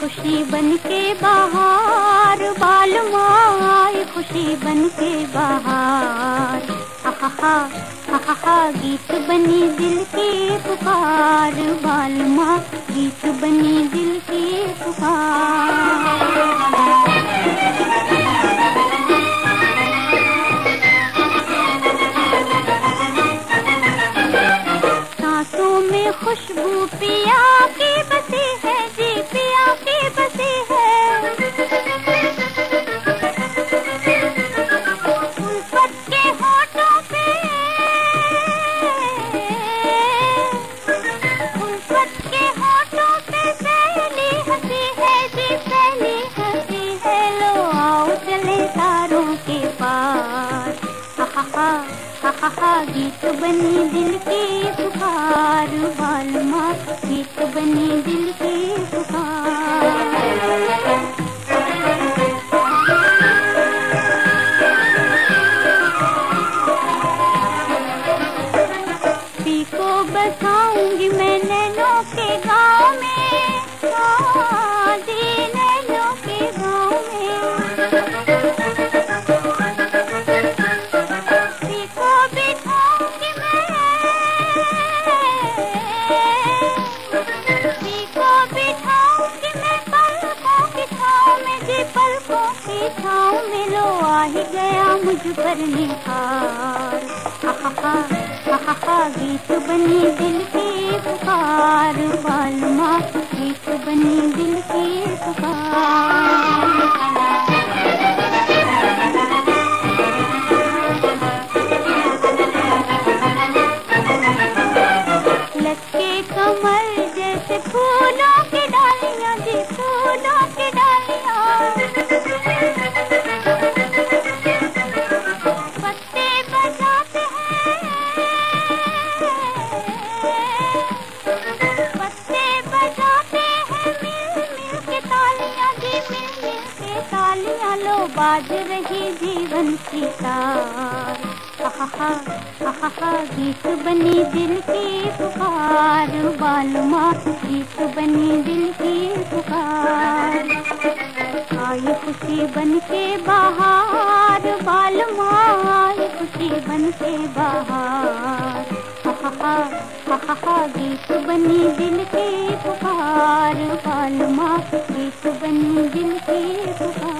खुशी बन के बाहर, बाल माए खुशी बन के बाहर। हा हा गीत बनी दिल के पुकार। बाल माँ गीत बनी दिल की में खुशबू पिया गीत बनी दिल की पुकार गीत बनी दिल की पुकार पी को बसाऊँगी मैं की छाँव में लो आ ही गया मुझ पर निहार। गीत बनी दिल की पुकार बाल माँ गीत बनी दिल की पुकार। लटके कमर जैसे फूलों बाज रही जीवन की तार हा हा हा हा हा गीत बनी दिल की पुकार बाल माँ गीत बनी दिल की पुकार आई खुशी बन के बाहर बाल माँ आई खुशी बन के बाहर हा हा हा हा हा हा गीत बनी दिल की पुकार बाल माँ गीत बनी दिल की पुकार